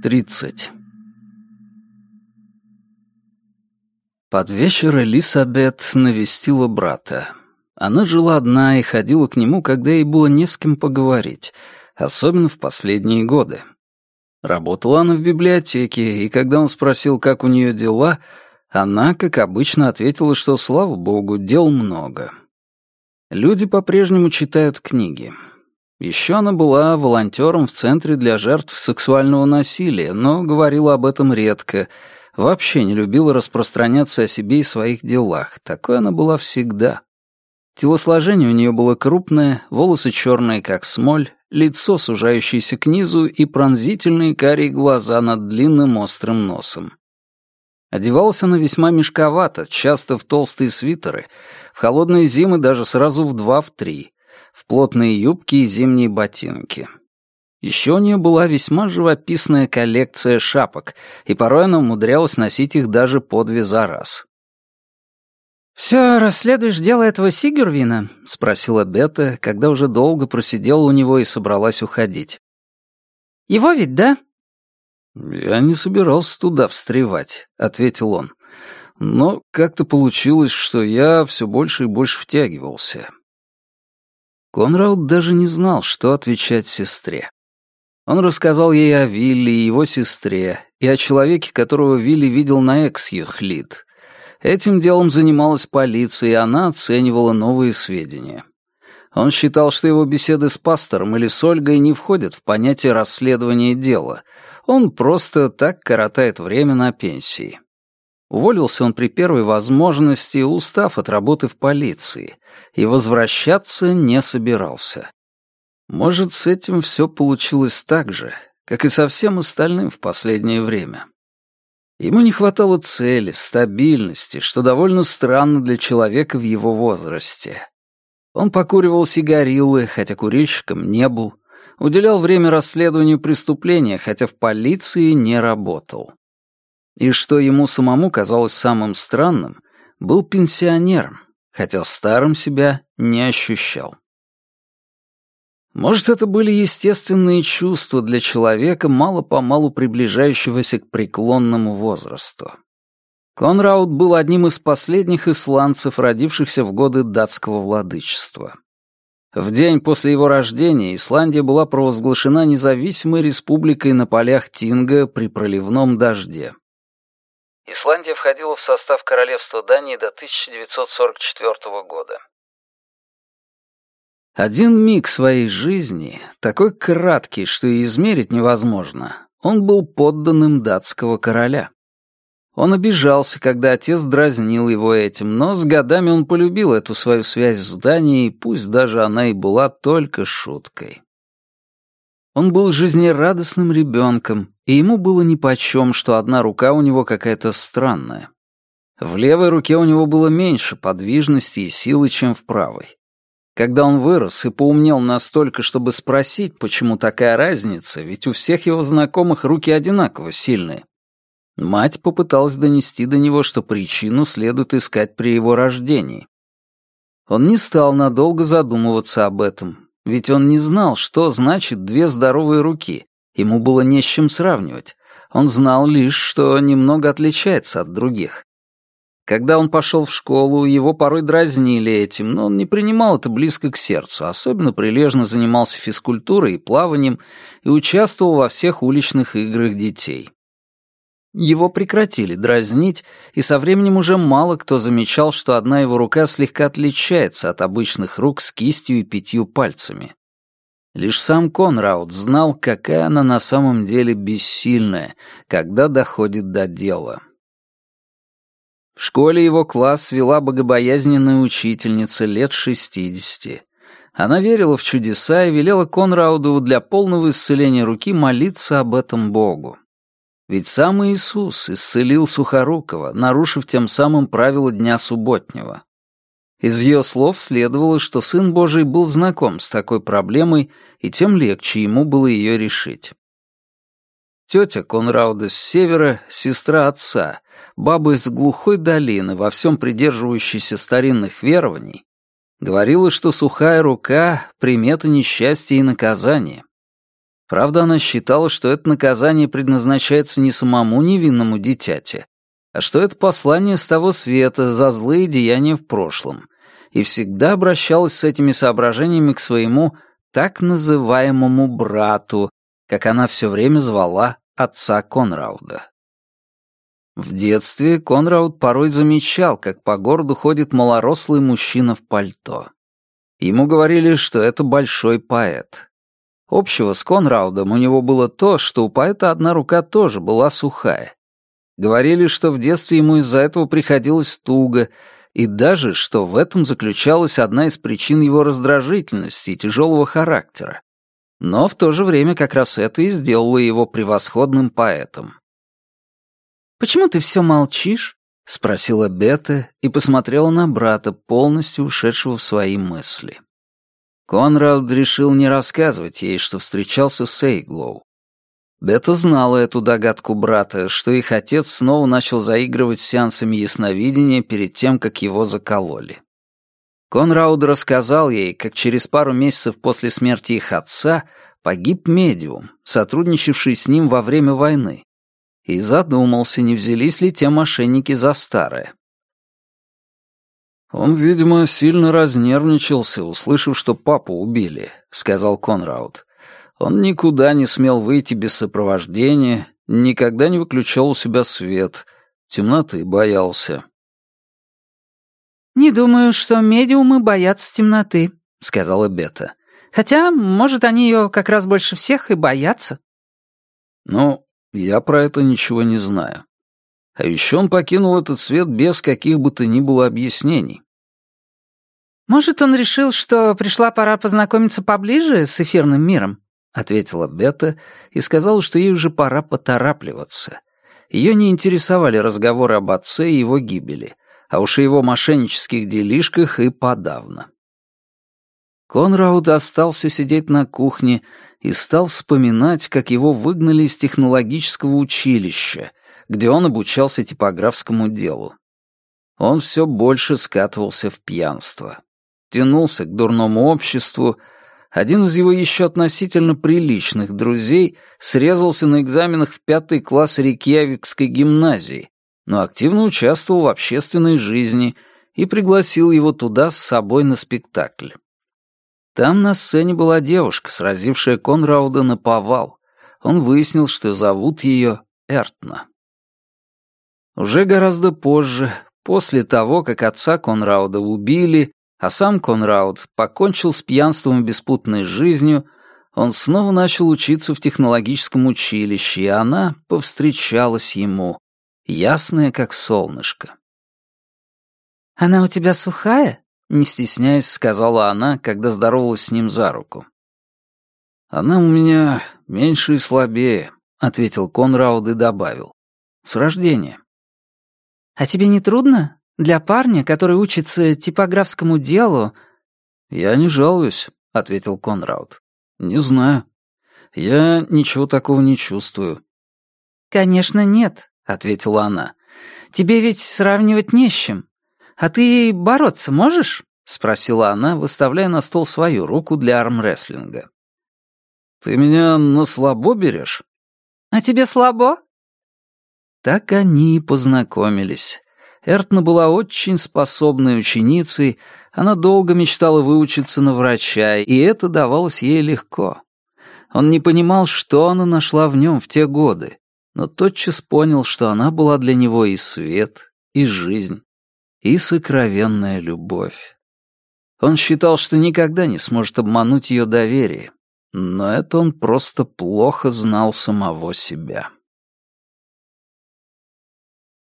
30. Под вечер Элисабет навестила брата. Она жила одна и ходила к нему, когда ей было не с кем поговорить, особенно в последние годы. Работала она в библиотеке, и когда он спросил, как у нее дела, она, как обычно, ответила, что, слава богу, дел много. Люди по-прежнему читают книги. Еще она была волонтером в Центре для жертв сексуального насилия, но говорила об этом редко, вообще не любила распространяться о себе и своих делах. Такой она была всегда. Телосложение у нее было крупное, волосы черные, как смоль, лицо, сужающееся к низу, и пронзительные карие глаза над длинным острым носом. Одевалась она весьма мешковато, часто в толстые свитеры, в холодные зимы даже сразу в два-в три, в плотные юбки и зимние ботинки. Еще у нее была весьма живописная коллекция шапок, и порой она умудрялась носить их даже по две за раз. «Все расследуешь дело этого Сигюрвина?» — спросила Бета, когда уже долго просидела у него и собралась уходить. «Его ведь, да?» «Я не собирался туда встревать», — ответил он. «Но как-то получилось, что я все больше и больше втягивался. Конрад даже не знал, что отвечать сестре. Он рассказал ей о Вилли и его сестре, и о человеке, которого Вилли видел на Эксьюхлит. Этим делом занималась полиция, и она оценивала новые сведения. Он считал, что его беседы с пастором или с Ольгой не входят в понятие расследования дела. Он просто так коротает время на пенсии. Уволился он при первой возможности, устав от работы в полиции, и возвращаться не собирался. Может, с этим все получилось так же, как и со всем остальным в последнее время. Ему не хватало цели, стабильности, что довольно странно для человека в его возрасте. Он покуривал сигарилы, хотя курильщиком не был, уделял время расследованию преступления, хотя в полиции не работал. И что ему самому казалось самым странным, был пенсионером, хотя старым себя не ощущал. Может, это были естественные чувства для человека, мало-помалу приближающегося к преклонному возрасту. Конраут был одним из последних исландцев, родившихся в годы датского владычества. В день после его рождения Исландия была провозглашена независимой республикой на полях Тинга при проливном дожде. Исландия входила в состав королевства Дании до 1944 года. Один миг своей жизни, такой краткий, что и измерить невозможно, он был подданным датского короля. Он обижался, когда отец дразнил его этим, но с годами он полюбил эту свою связь с Данией, пусть даже она и была только шуткой. Он был жизнерадостным ребенком, и ему было нипочем, что одна рука у него какая-то странная. В левой руке у него было меньше подвижности и силы, чем в правой. Когда он вырос и поумнел настолько, чтобы спросить, почему такая разница, ведь у всех его знакомых руки одинаково сильные, мать попыталась донести до него, что причину следует искать при его рождении. Он не стал надолго задумываться об этом, ведь он не знал, что значит две здоровые руки. Ему было не с чем сравнивать. Он знал лишь, что немного отличается от других. Когда он пошел в школу, его порой дразнили этим, но он не принимал это близко к сердцу, особенно прилежно занимался физкультурой и плаванием и участвовал во всех уличных играх детей. Его прекратили дразнить, и со временем уже мало кто замечал, что одна его рука слегка отличается от обычных рук с кистью и пятью пальцами. Лишь сам Конраут знал, какая она на самом деле бессильная, когда доходит до дела. В школе его класс вела богобоязненная учительница лет шестидесяти. Она верила в чудеса и велела Конрауду для полного исцеления руки молиться об этом Богу. Ведь сам Иисус исцелил Сухорукова, нарушив тем самым правила Дня Субботнего. Из ее слов следовало, что Сын Божий был знаком с такой проблемой, и тем легче ему было ее решить. Тетя Конрауда с севера, сестра отца, баба из глухой долины, во всем придерживающейся старинных верований, говорила, что сухая рука — примета несчастья и наказания. Правда, она считала, что это наказание предназначается не самому невинному дитяте, а что это послание с того света за злые деяния в прошлом, и всегда обращалась с этими соображениями к своему так называемому брату, как она все время звала отца Конрауда. В детстве Конрауд порой замечал, как по городу ходит малорослый мужчина в пальто. Ему говорили, что это большой поэт. Общего с Конраудом у него было то, что у поэта одна рука тоже была сухая. Говорили, что в детстве ему из-за этого приходилось туго, и даже, что в этом заключалась одна из причин его раздражительности и тяжелого характера. Но в то же время как раз это и сделало его превосходным поэтом. «Почему ты все молчишь?» — спросила Бета и посмотрела на брата, полностью ушедшего в свои мысли. Конрад решил не рассказывать ей, что встречался с Эйглоу. Бета знала эту догадку брата, что их отец снова начал заигрывать с сеансами ясновидения перед тем, как его закололи. Конрауд рассказал ей, как через пару месяцев после смерти их отца погиб медиум, сотрудничавший с ним во время войны, и задумался, не взялись ли те мошенники за старое. «Он, видимо, сильно разнервничался, услышав, что папу убили», — сказал Конрауд. «Он никуда не смел выйти без сопровождения, никогда не выключал у себя свет, темноты боялся». «Не думаю, что медиумы боятся темноты», — сказала Бета. «Хотя, может, они ее как раз больше всех и боятся». «Ну, я про это ничего не знаю. А еще он покинул этот свет без каких бы то ни было объяснений. «Может, он решил, что пришла пора познакомиться поближе с эфирным миром?» — ответила Бета и сказала, что ей уже пора поторапливаться. Ее не интересовали разговоры об отце и его гибели, а уж о его мошеннических делишках и подавно. Конрауд остался сидеть на кухне и стал вспоминать, как его выгнали из технологического училища, где он обучался типографскому делу. Он все больше скатывался в пьянство. Тянулся к дурному обществу. Один из его еще относительно приличных друзей срезался на экзаменах в пятый класс Рейкьявикской гимназии, но активно участвовал в общественной жизни и пригласил его туда с собой на спектакль. Там на сцене была девушка, сразившая Конрауда на повал. Он выяснил, что зовут ее Эртна. Уже гораздо позже, после того, как отца Конрауда убили, а сам Конрауд покончил с пьянством и беспутной жизнью, он снова начал учиться в технологическом училище, и она повстречалась ему, ясная как солнышко. «Она у тебя сухая?» не стесняясь, сказала она, когда здоровалась с ним за руку. «Она у меня меньше и слабее», — ответил Конрауд и добавил. «С рождения». «А тебе не трудно? Для парня, который учится типографскому делу...» «Я не жалуюсь», — ответил Конрауд. «Не знаю. Я ничего такого не чувствую». «Конечно, нет», — ответила она. «Тебе ведь сравнивать не с чем. «А ты бороться можешь?» — спросила она, выставляя на стол свою руку для армрестлинга. «Ты меня на слабо берешь?» «А тебе слабо?» Так они и познакомились. Эртна была очень способной ученицей, она долго мечтала выучиться на врача, и это давалось ей легко. Он не понимал, что она нашла в нем в те годы, но тотчас понял, что она была для него и свет, и жизнь и сокровенная любовь. Он считал, что никогда не сможет обмануть ее доверие, но это он просто плохо знал самого себя.